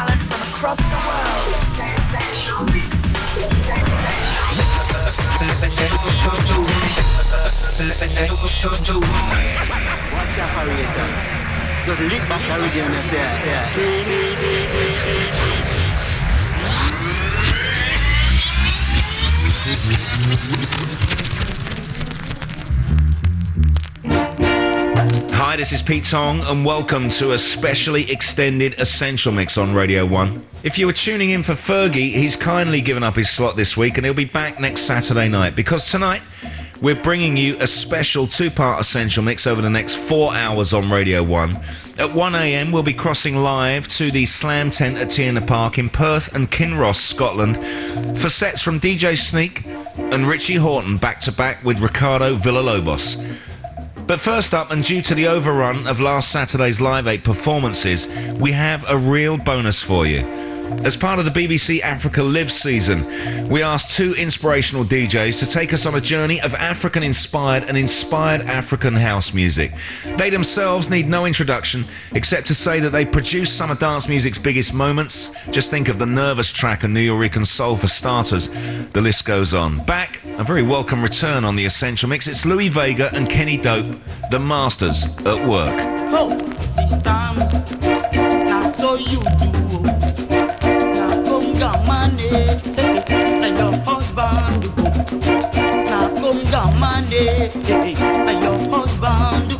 talent from across the world. Watch your operator. Just lick back the rhythm and Hi, this is Pete Tong, and welcome to a specially extended Essential Mix on Radio 1. If you were tuning in for Fergie, he's kindly given up his slot this week, and he'll be back next Saturday night because tonight we're bringing you a special two part Essential Mix over the next four hours on Radio 1. At 1am, we'll be crossing live to the Slam Tent at T in the Park in Perth and Kinross, Scotland, for sets from DJ Sneak and Richie Hawtin back to back with Ricardo Villalobos. But first up, and due to the overrun of last Saturday's Live 8 performances, we have a real bonus for you. As part of the BBC Africa Live season, we asked two inspirational DJs to take us on a journey of African inspired and inspired African house music. They themselves need no introduction except to say that they produced some of dance music's biggest moments. Just think of the nervous track and Nuyorican soul for starters. The list goes on. Back, a very welcome return on the Essential Mix. It's Louie Vega and Kenny Dope, the masters at work. Oh, and your husband come down, money, and your husband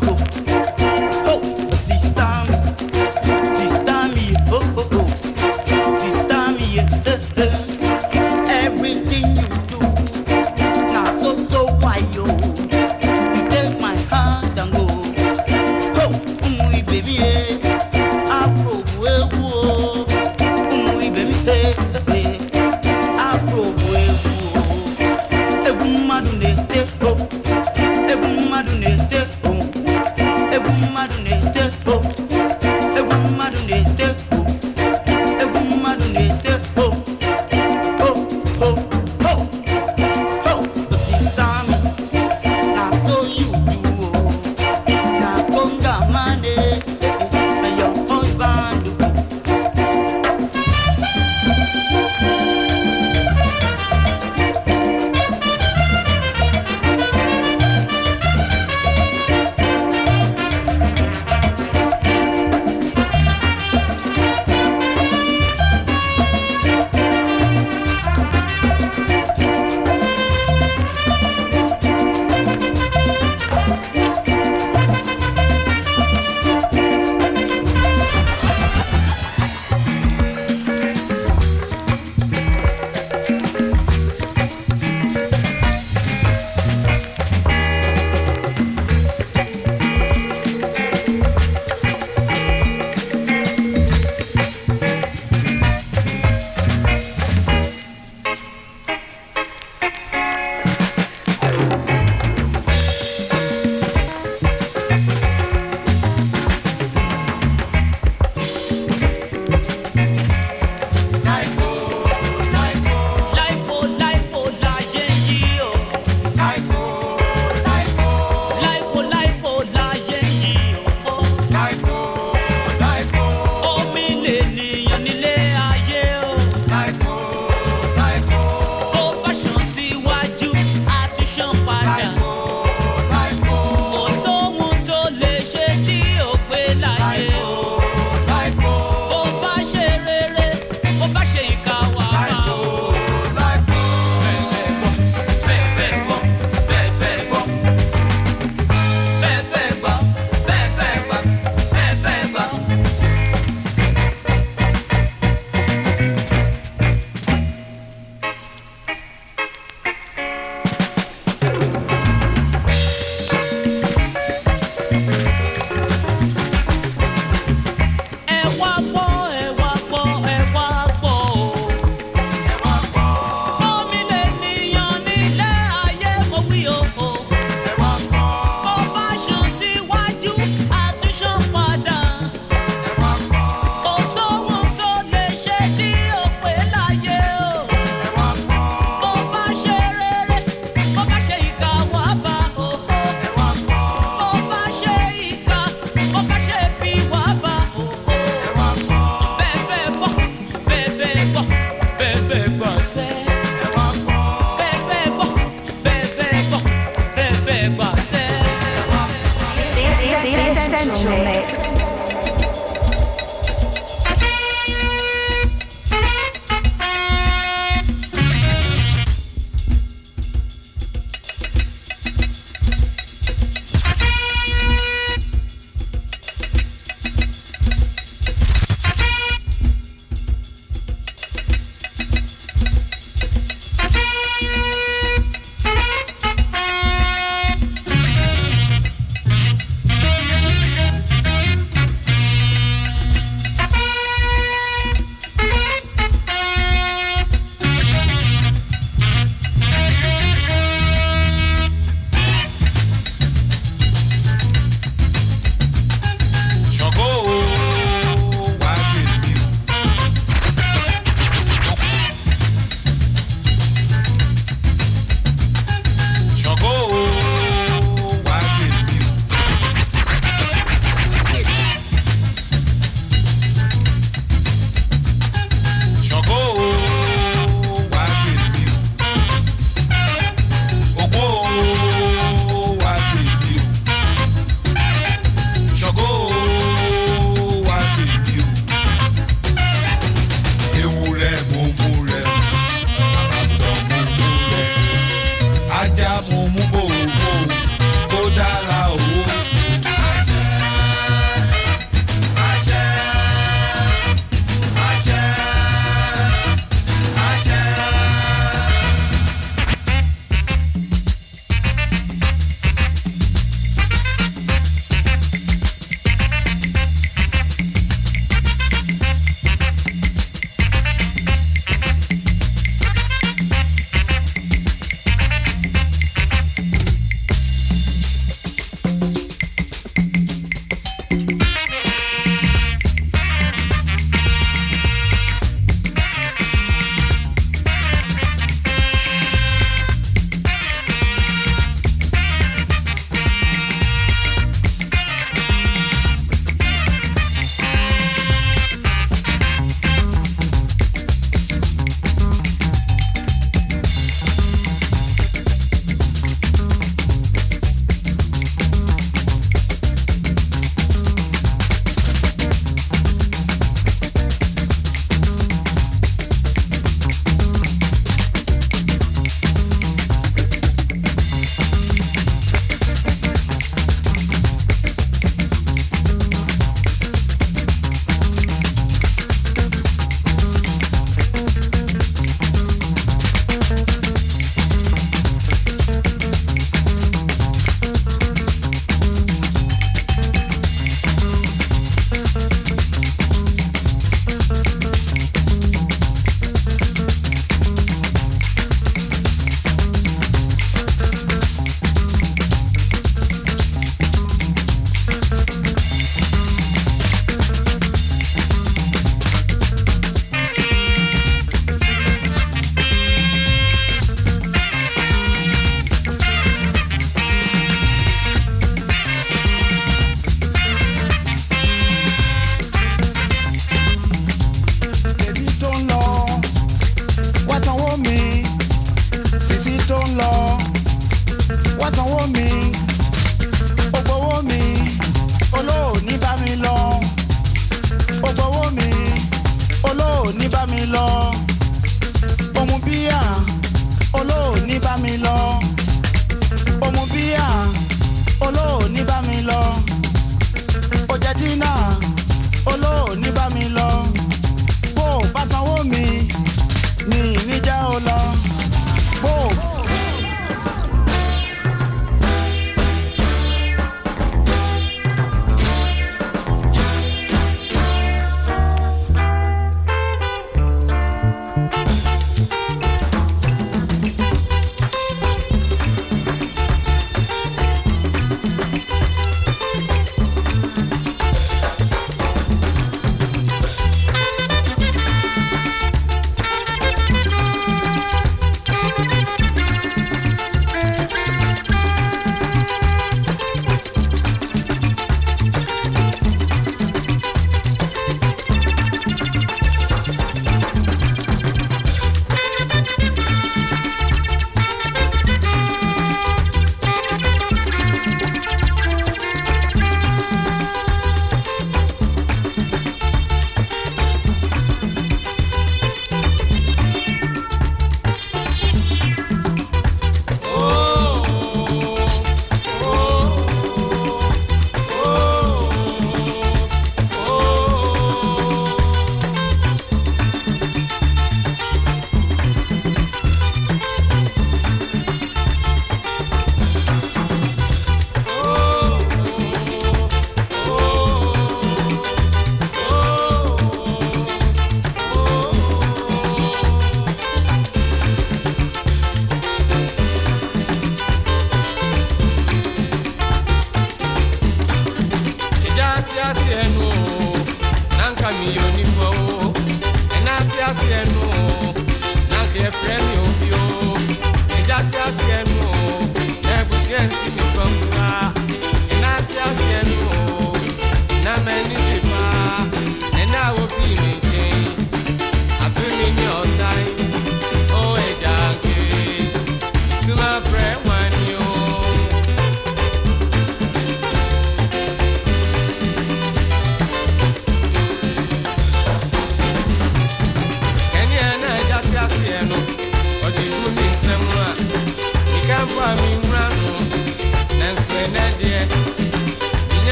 from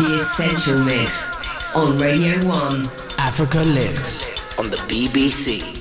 The Essential Mix on Radio 1. Africa Lives on the BBC.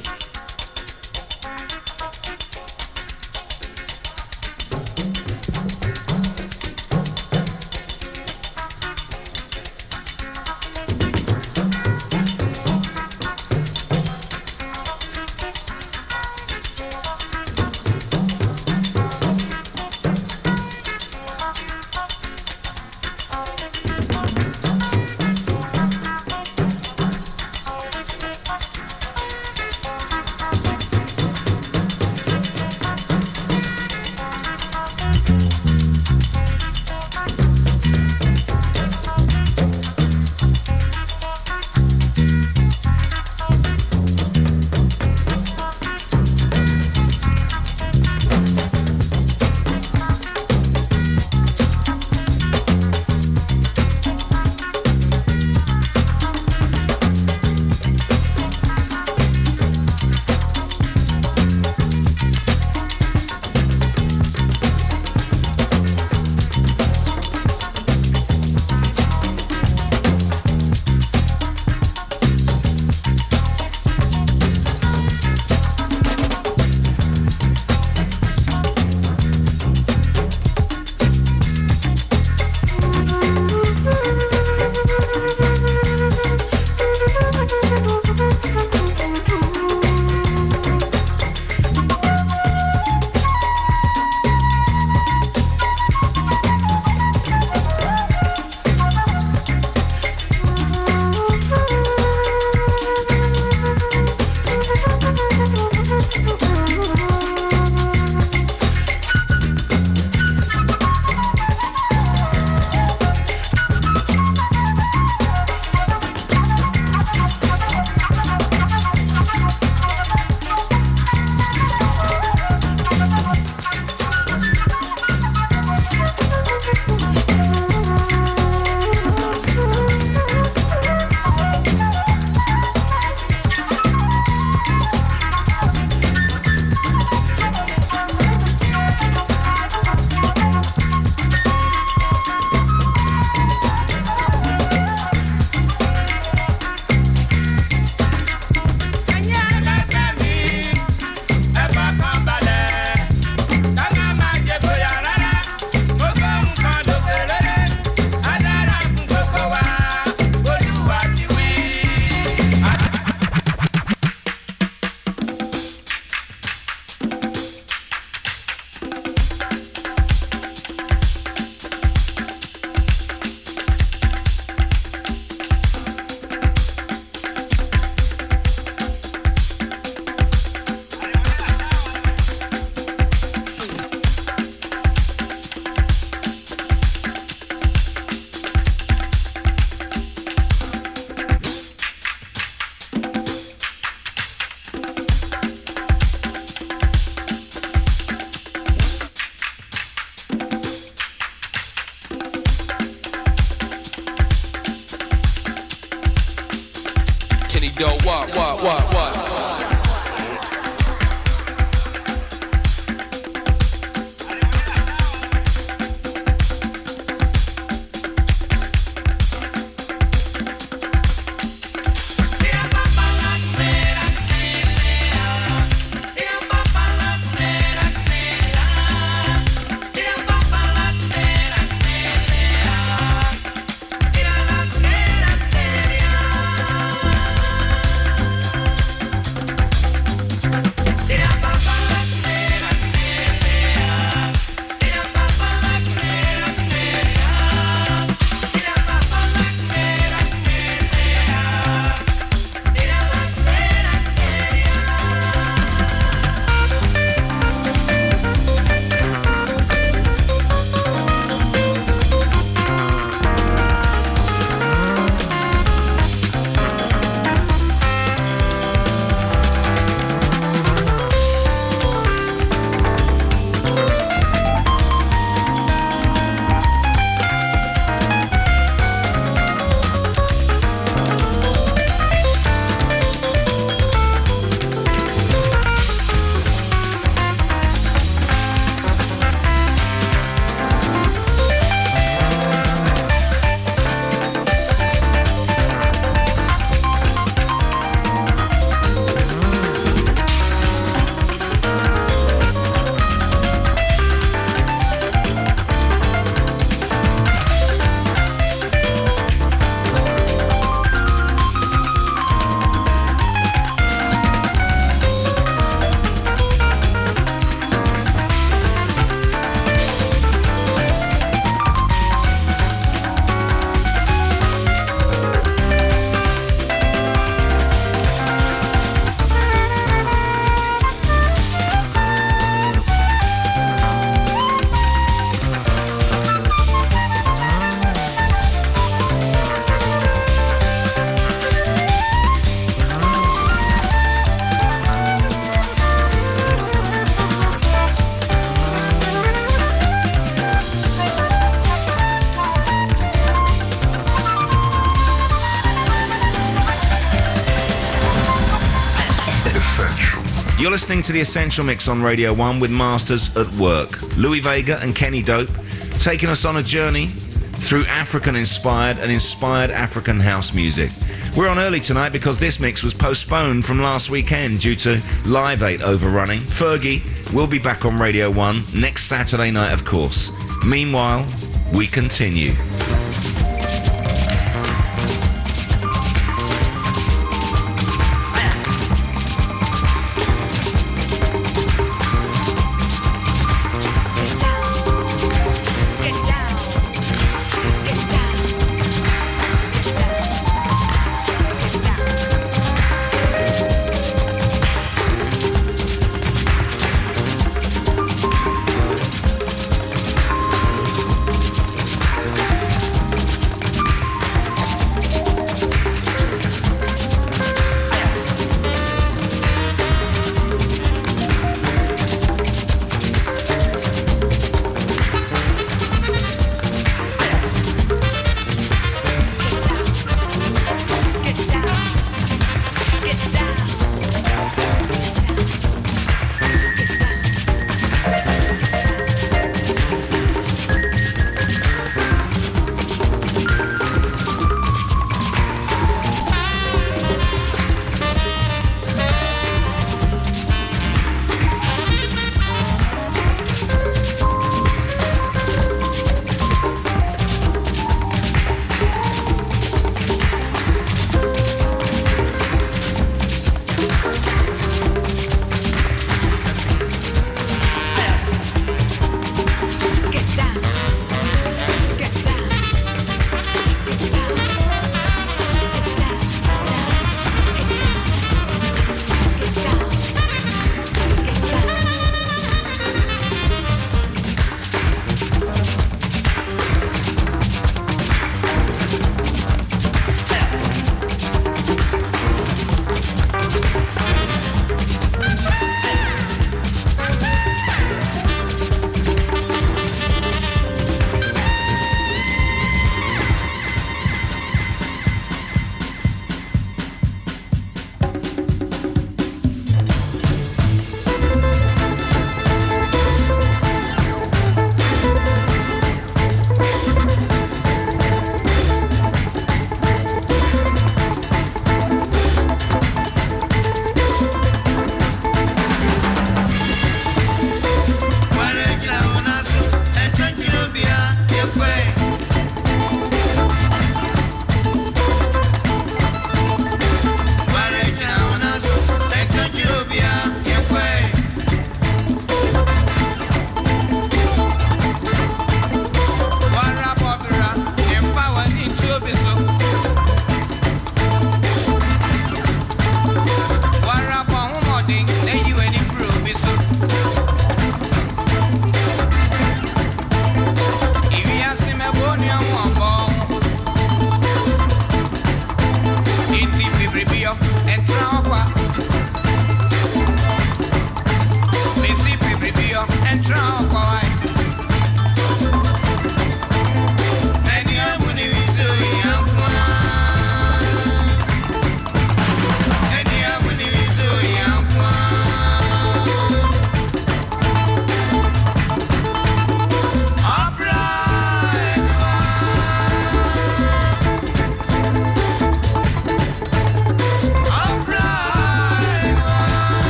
You're listening to the Essential Mix on Radio 1 with Masters at Work. Louie Vega and Kenny Dope taking us on a journey through African inspired and inspired African house music. We're on early tonight because this mix was postponed from last weekend due to Live 8 overrunning. Fergie will be back on Radio 1 next Saturday night, of course. Meanwhile, we continue.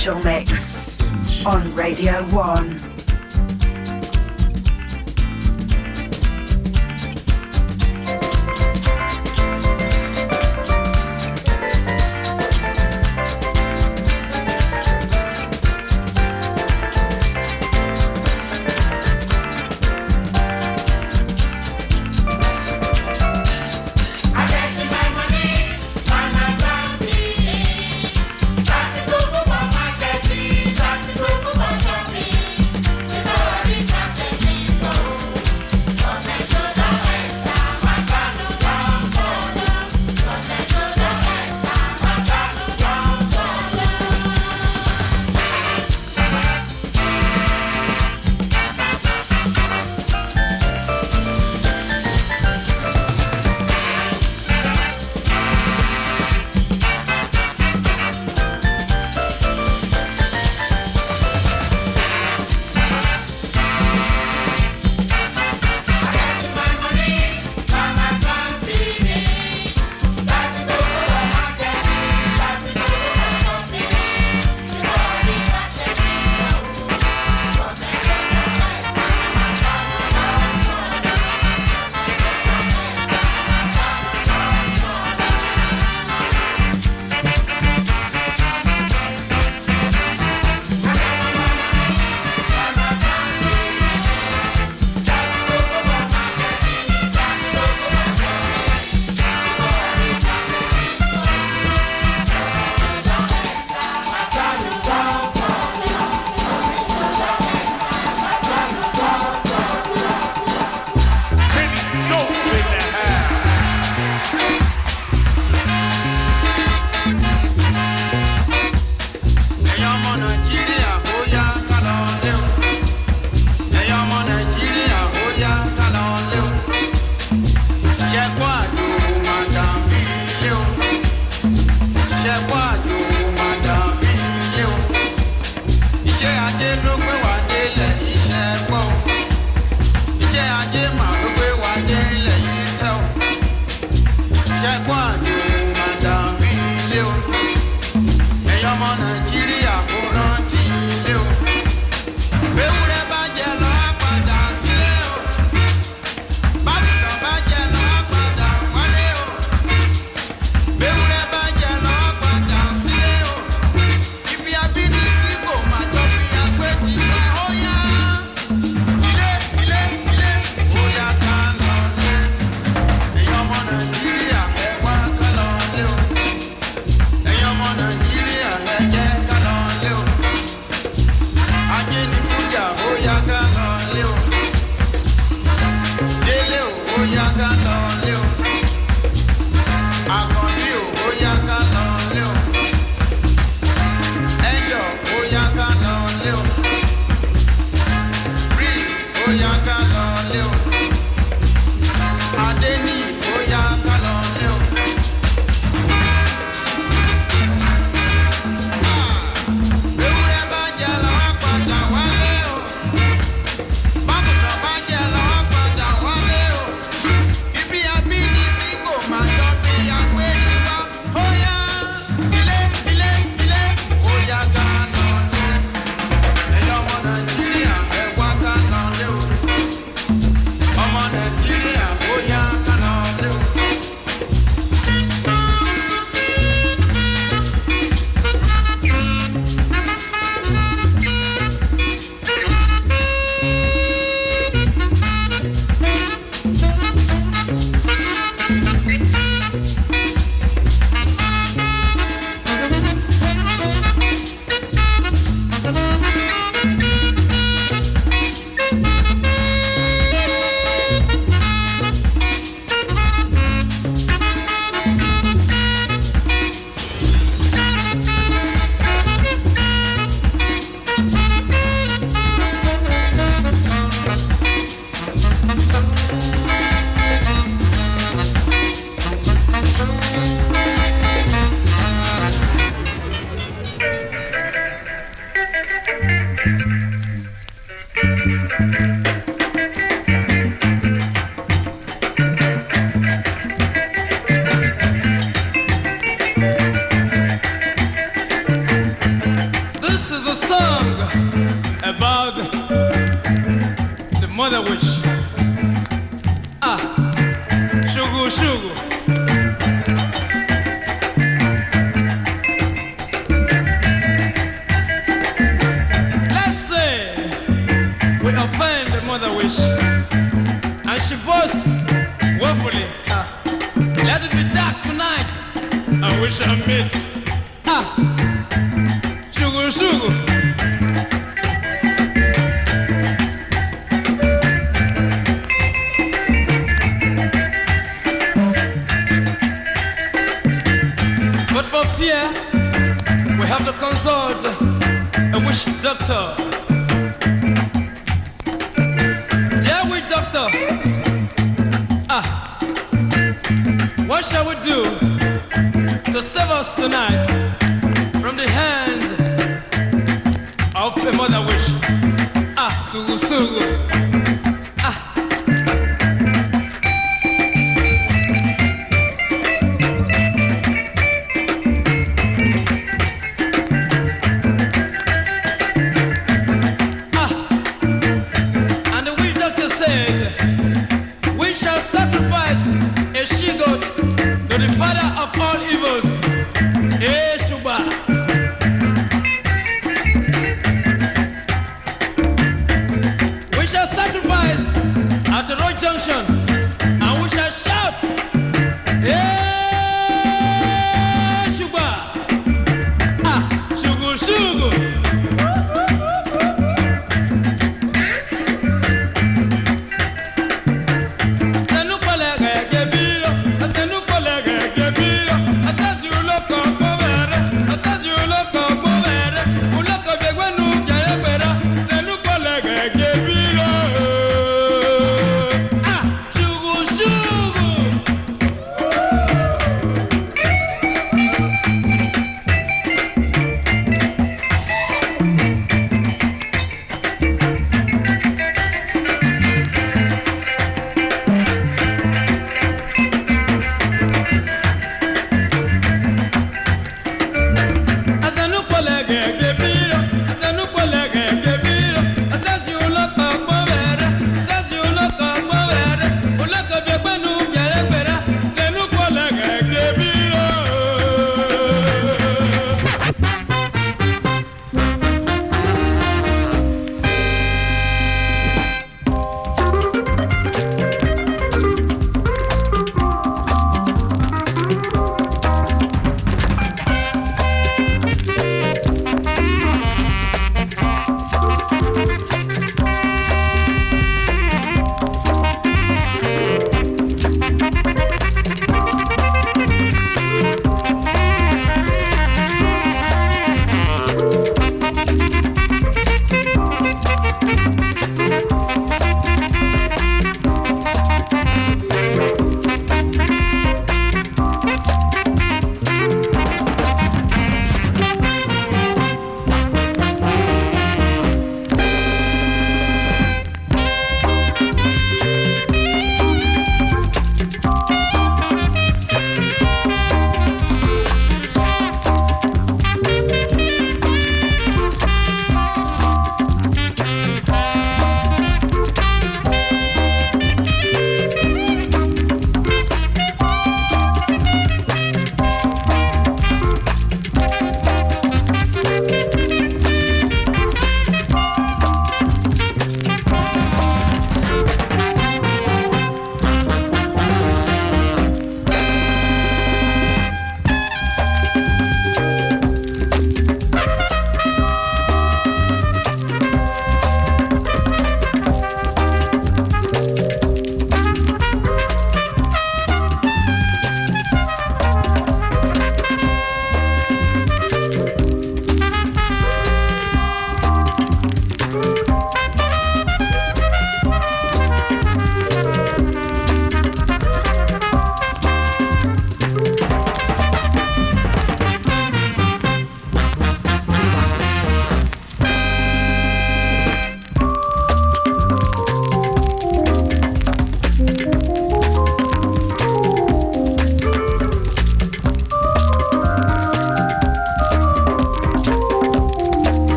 Essential Mix on Radio 1.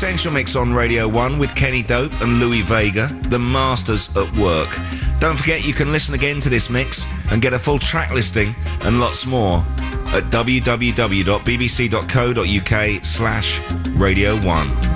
Essential Mix on Radio 1 with Kenny Dope and Louie Vega, the masters at work. Don't forget you can listen again to this mix and get a full track listing and lots more at www.bbc.co.uk slash Radio 1.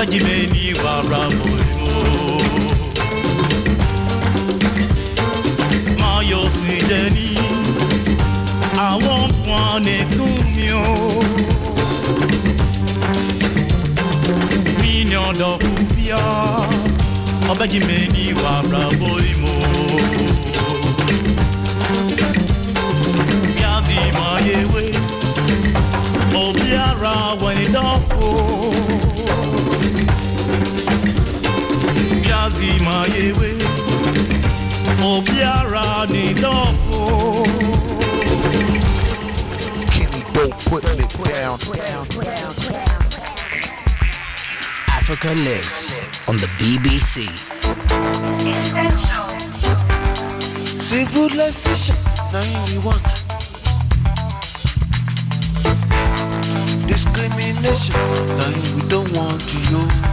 Ọbẹjìmẹni wàrà mọlẹmọ. Mayo jẹni àwọn kan nìkún mi o. Mi ni ọ̀dọ̀ kú bíọ́ ọbẹjìmẹni wàrà biazi ma yewe obiara ni dɔfo. Kenny Dope putting it down. Africa Lives on the BBC. Essential. Civilization, now we want. Discrimination, now we don't want to know.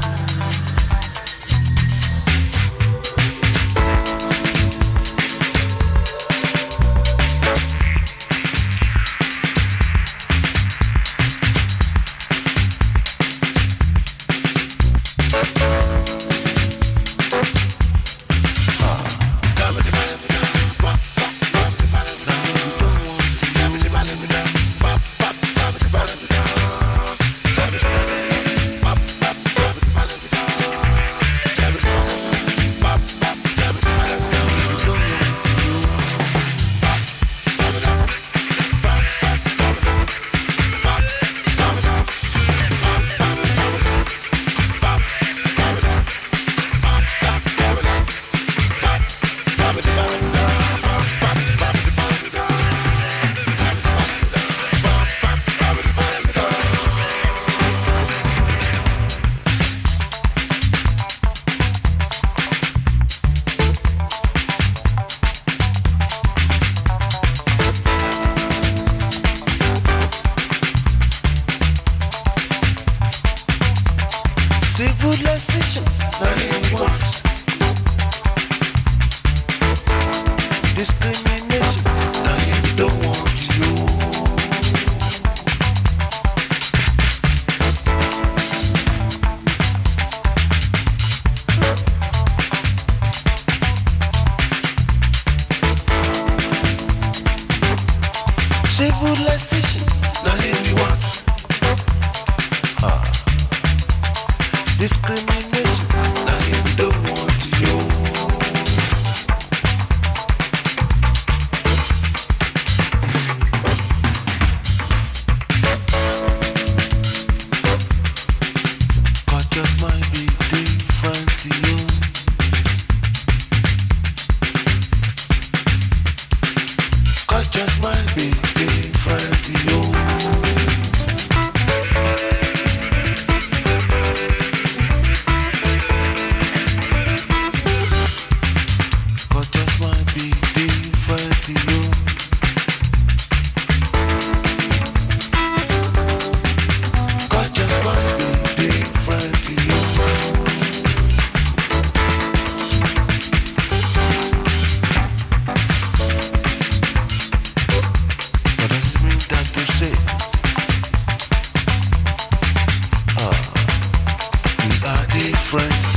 Are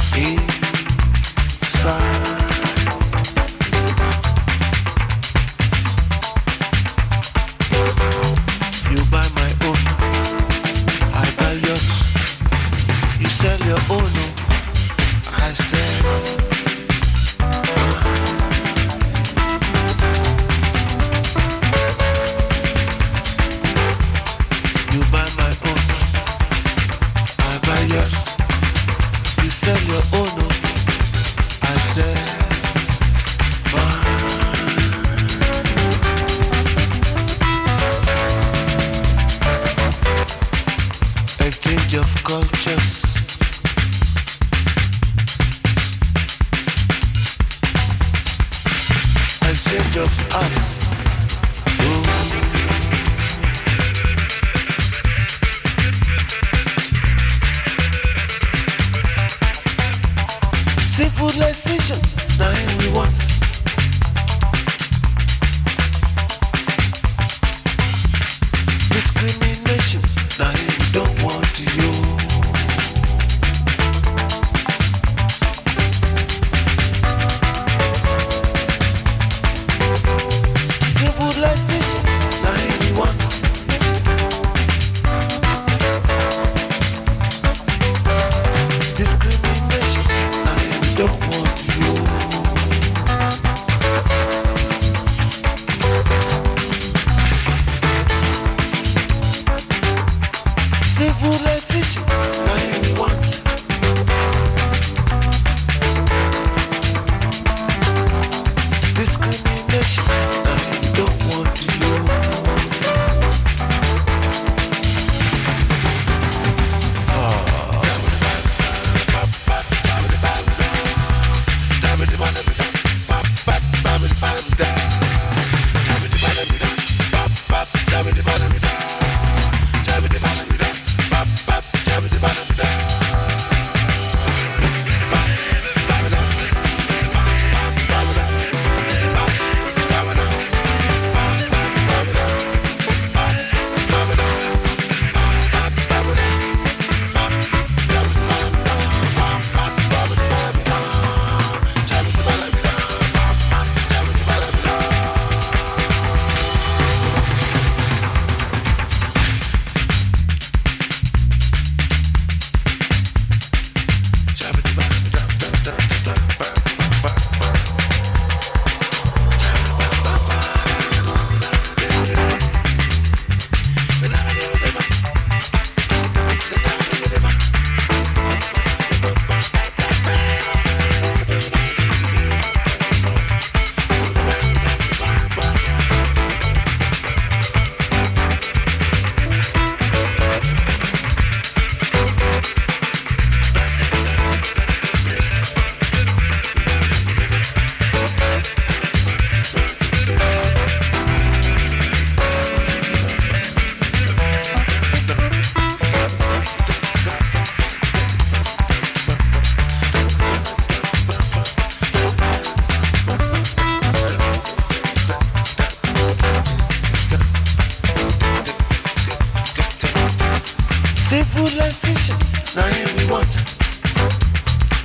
Civilization, now here we want.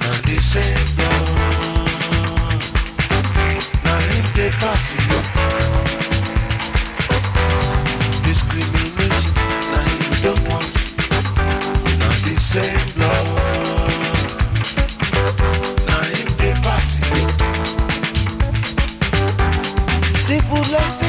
Now this ain't wrong. Now him they pass it up. Discrimination, now him we don't want. Now this ain't law. Now him they pass it up. Civilization, now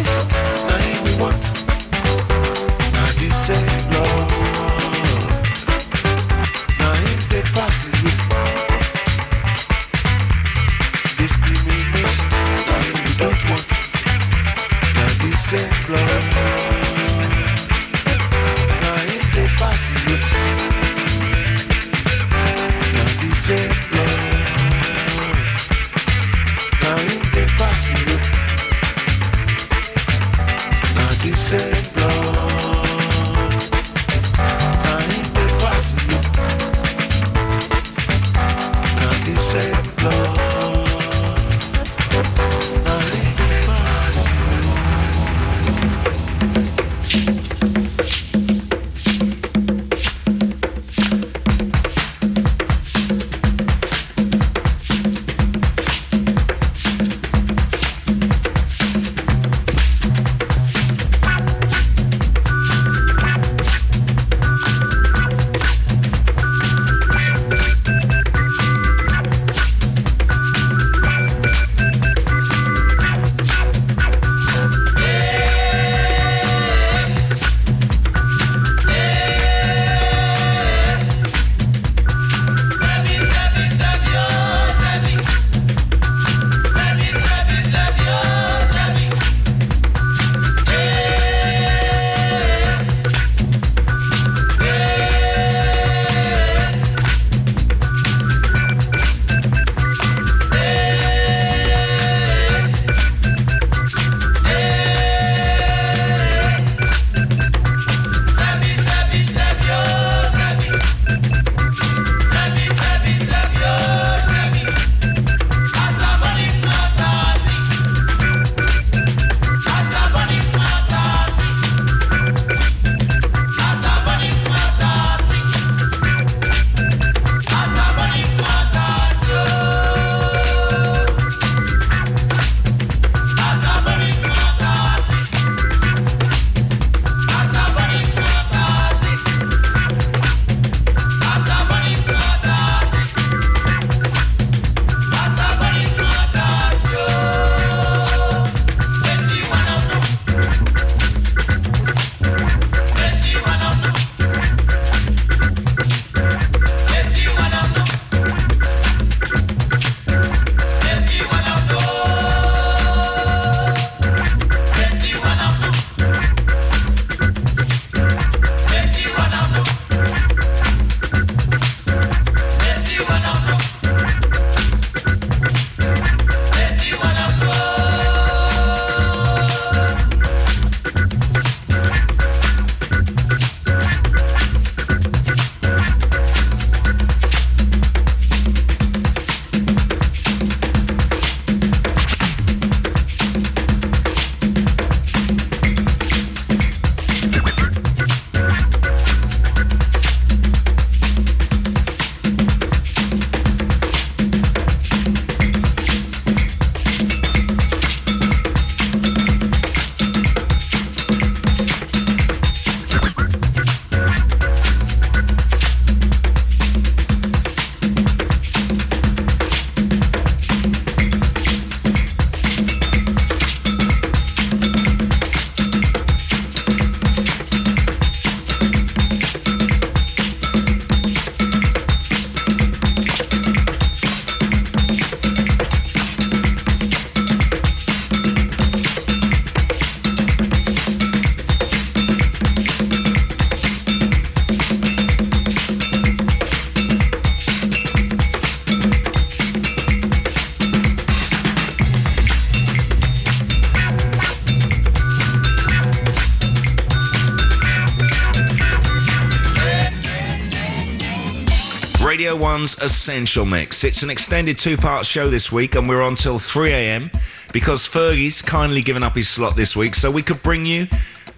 Essential Mix. It's an extended two part show this week, and we're on till 3 a.m. because Fergie's kindly given up his slot this week, so we could bring you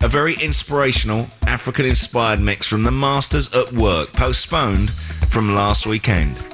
a very inspirational African inspired mix from the Masters at Work, postponed from last weekend.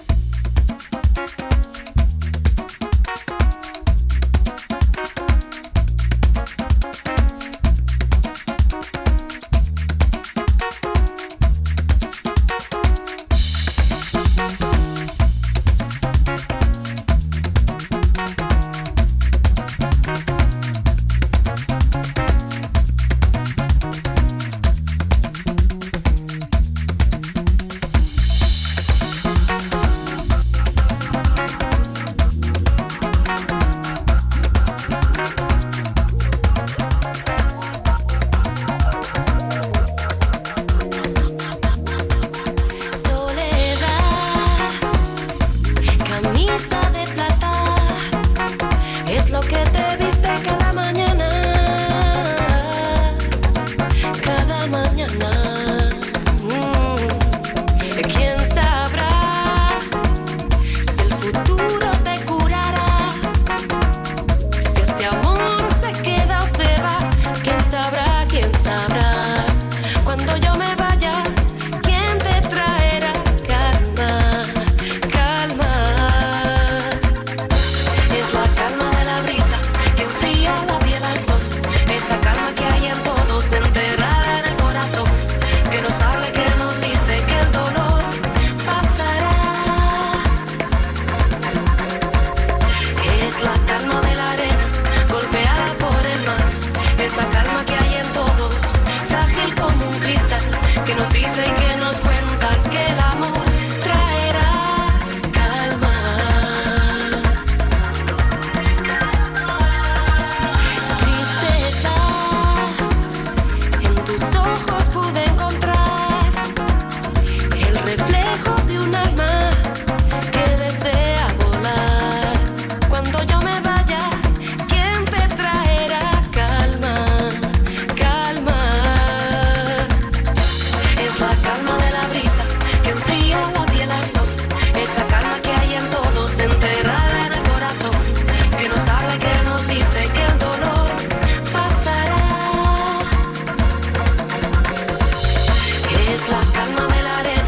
calma de la arena.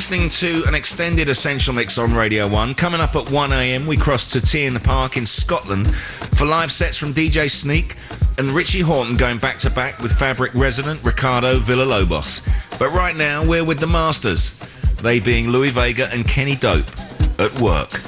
Listening to an extended Essential Mix on Radio 1. Coming up at 1am, we cross to T in the Park in Scotland for live sets from DJ Sneak and Richie Hawtin going back to back with Fabric resident Ricardo Villalobos. But right now, we're with the Masters, they being Louie Vega and Kenny Dope at work.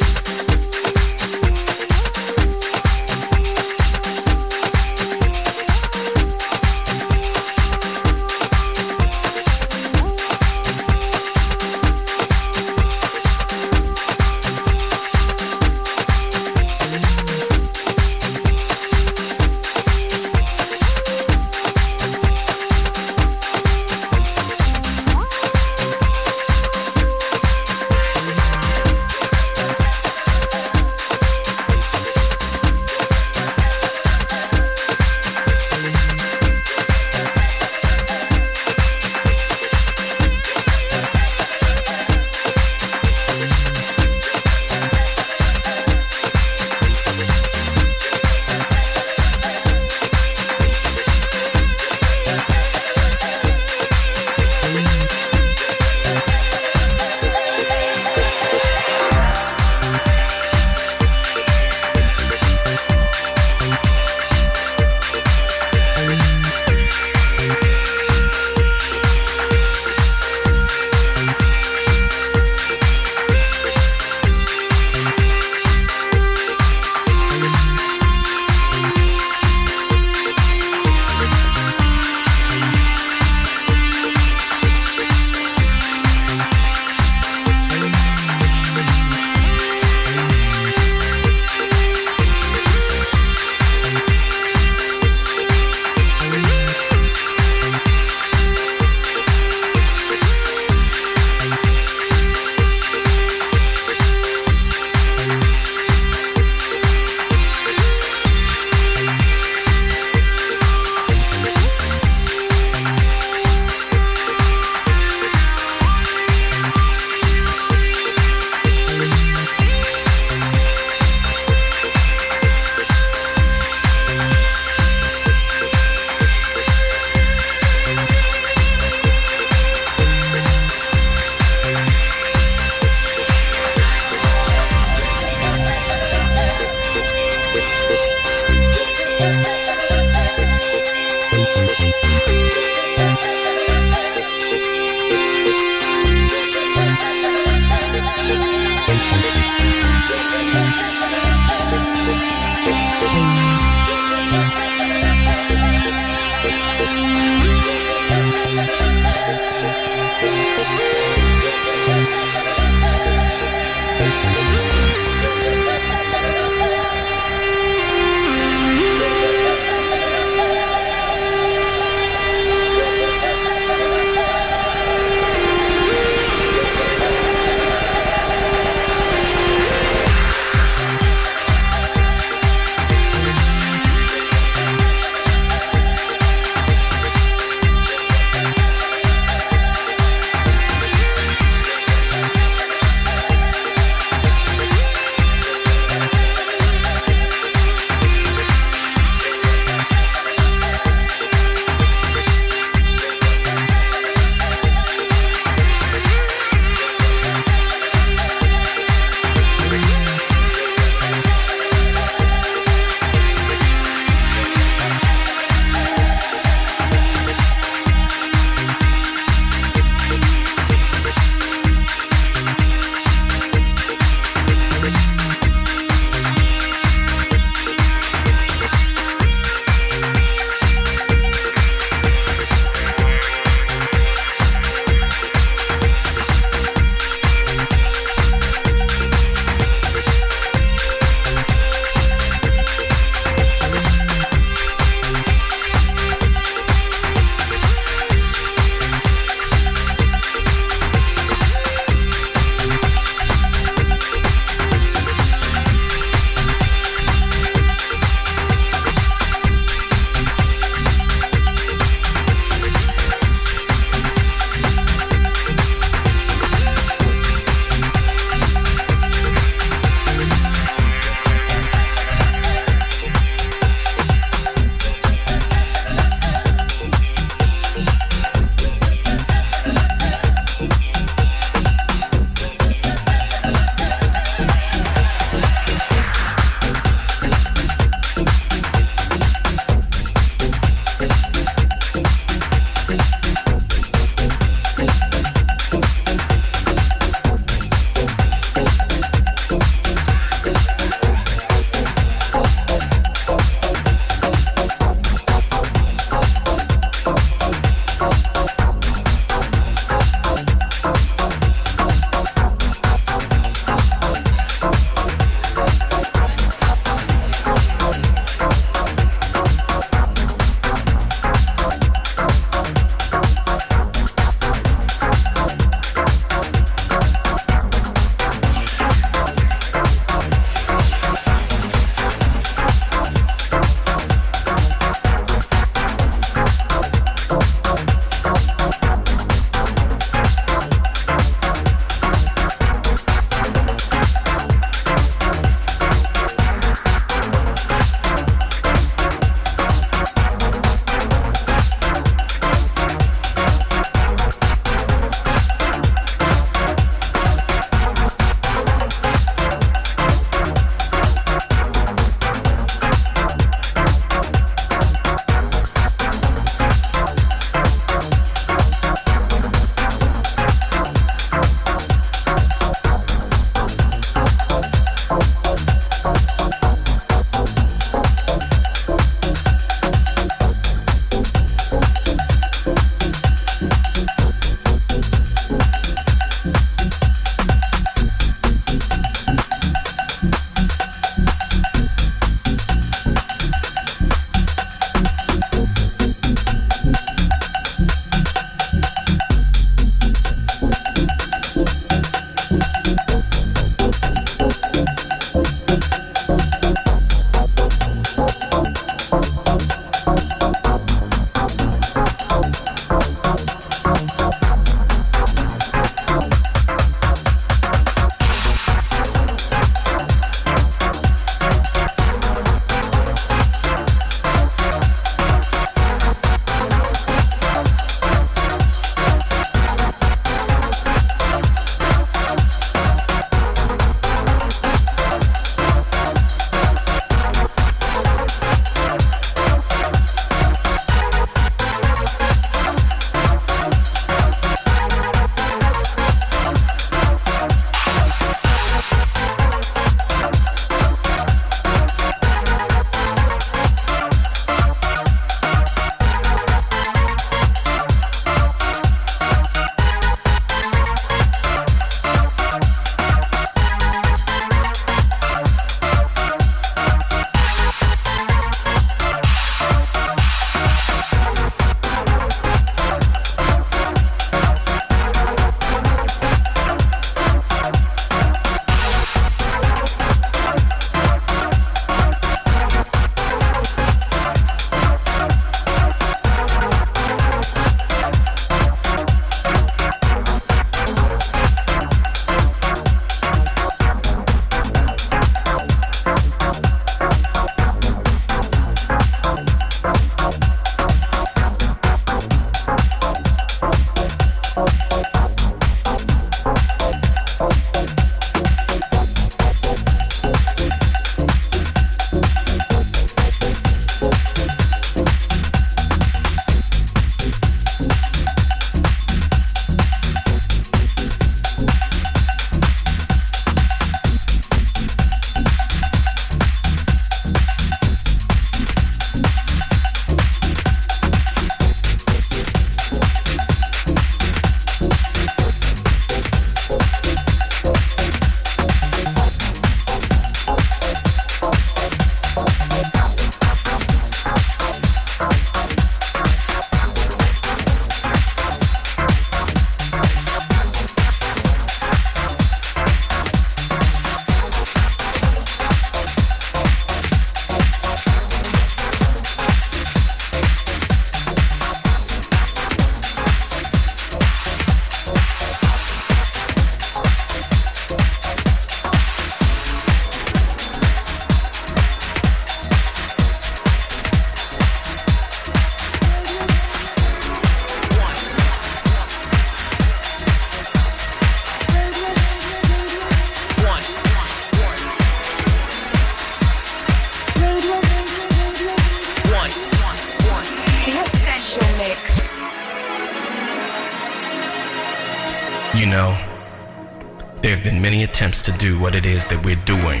to do what it is that we're doing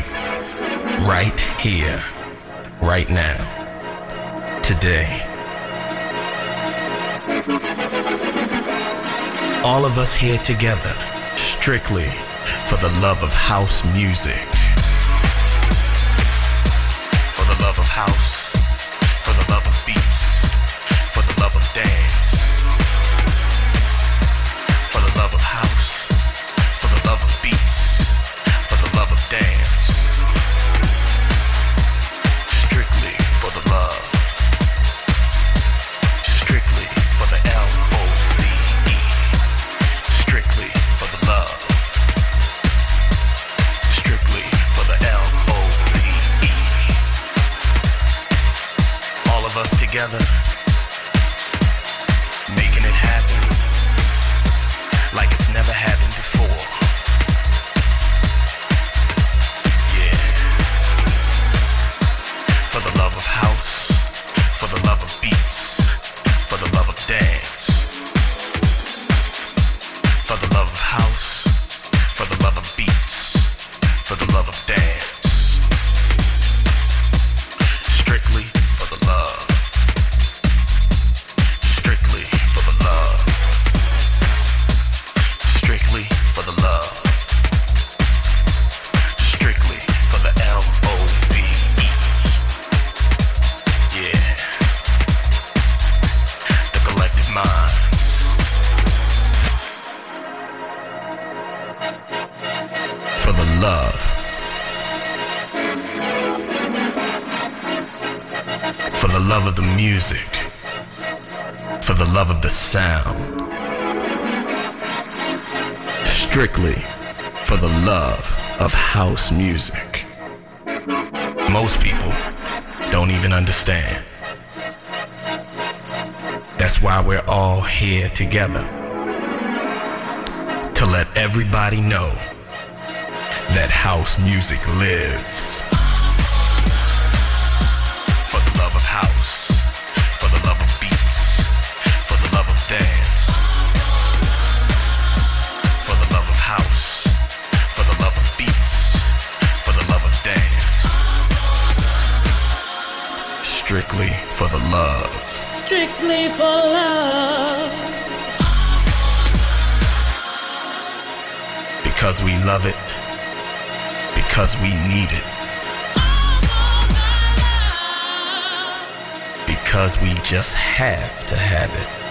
right here, right now, today. All of us here together, strictly for the love of house music. For the love of house. just have to have it.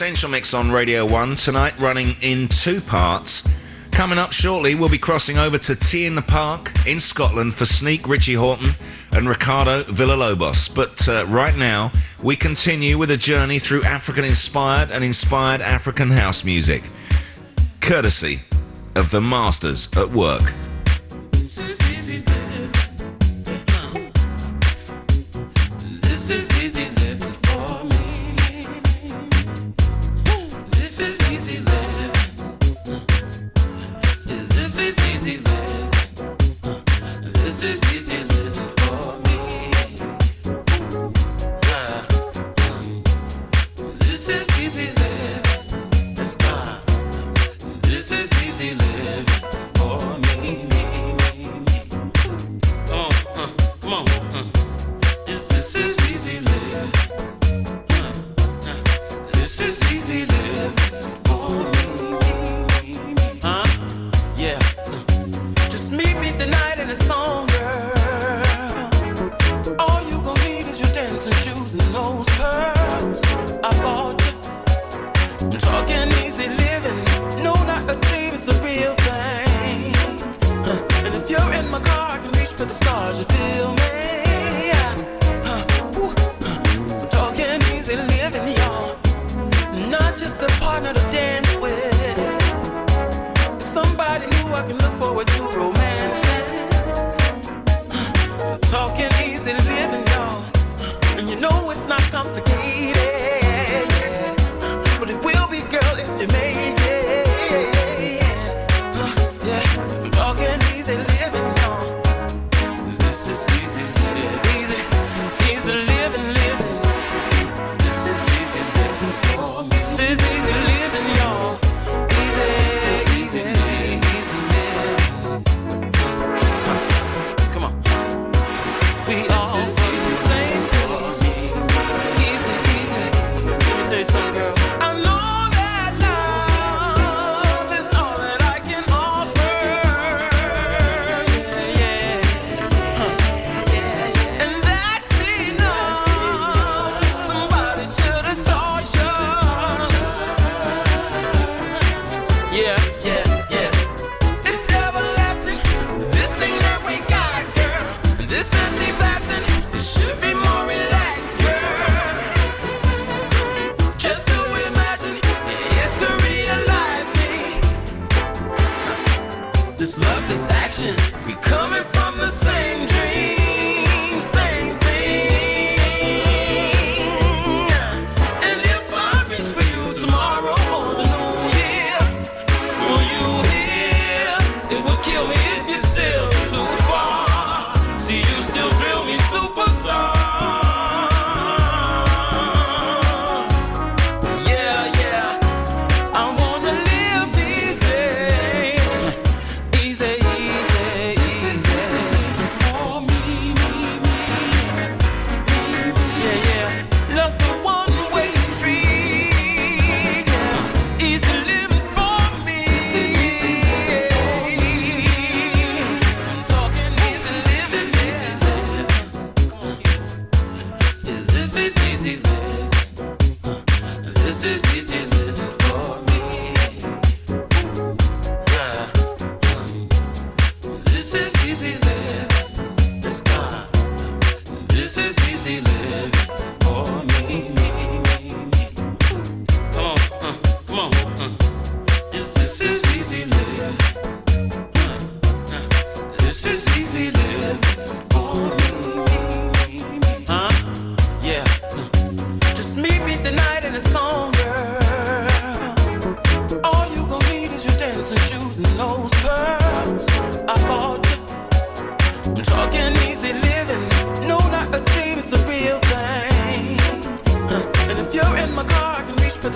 Essential Mix on Radio 1 tonight, running in two parts. Coming up shortly, we'll be crossing over to T in the Park in Scotland for Sneak Richie Hawtin and Ricardo Villalobos. But uh, right now, we continue with a journey through African inspired and inspired African house music, courtesy of the masters at work. living? Is this is easy living? This is easy living.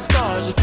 stars.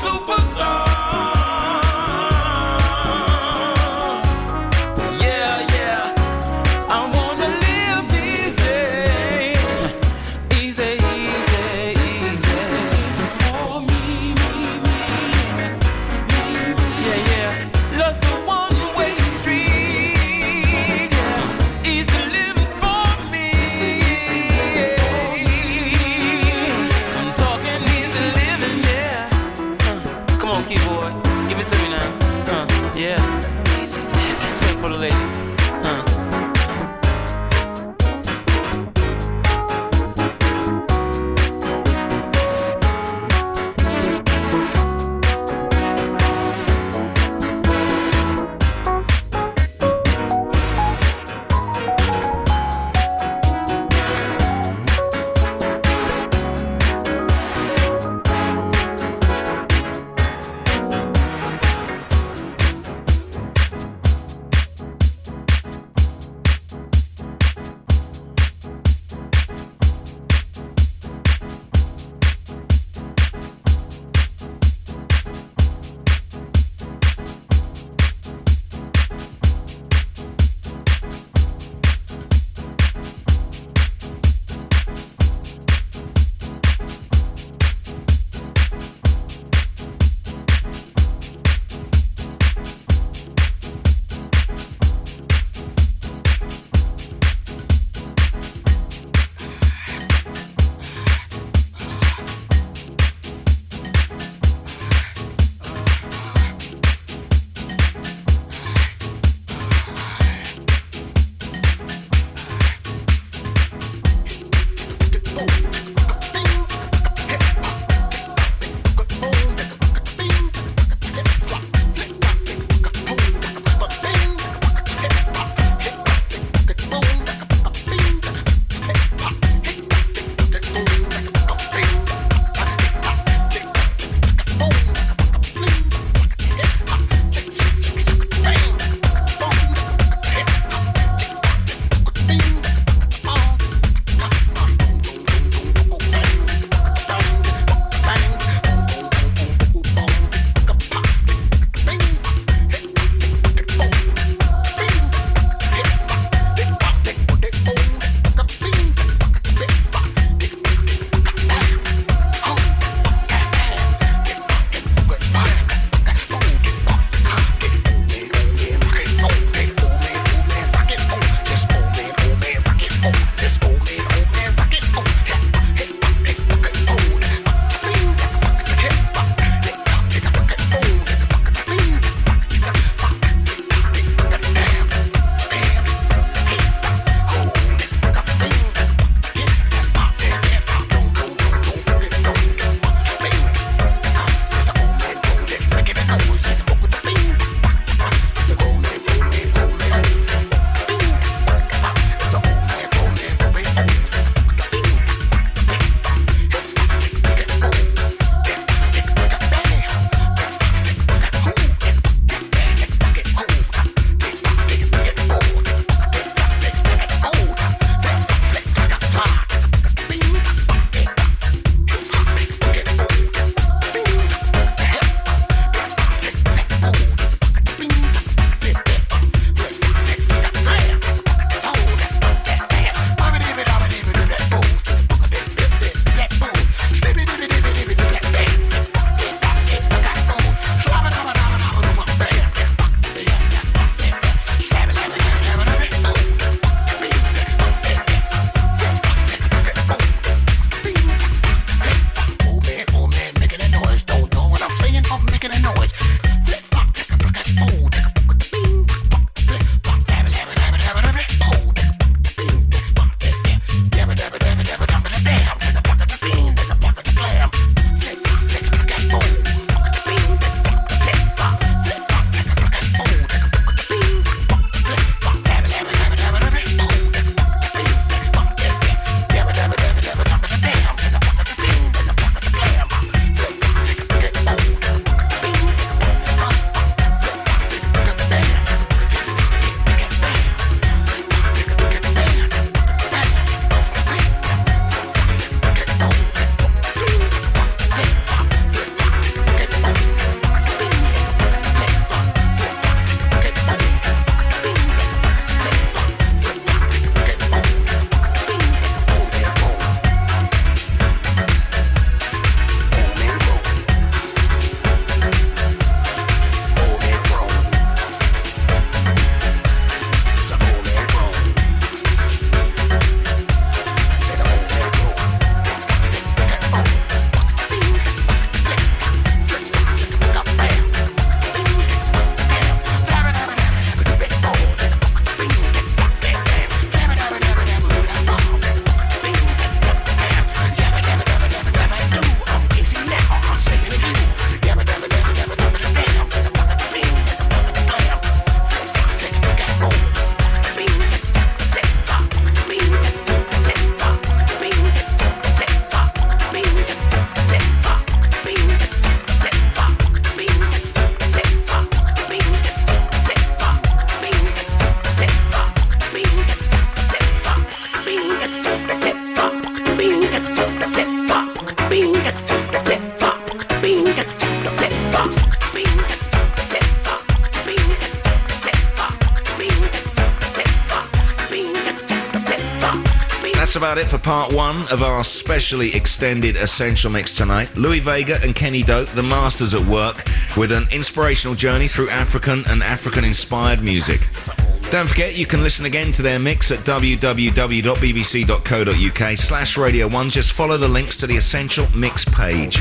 supposed part one of our specially extended Essential Mix tonight. Louie Vega and Kenny Dope, the masters at work, with an inspirational journey through African and African inspired music. Don't forget, you can listen again to their mix at www.bbc.co.uk slash Radio 1. Just follow the links to the Essential Mix page.